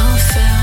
Don't fail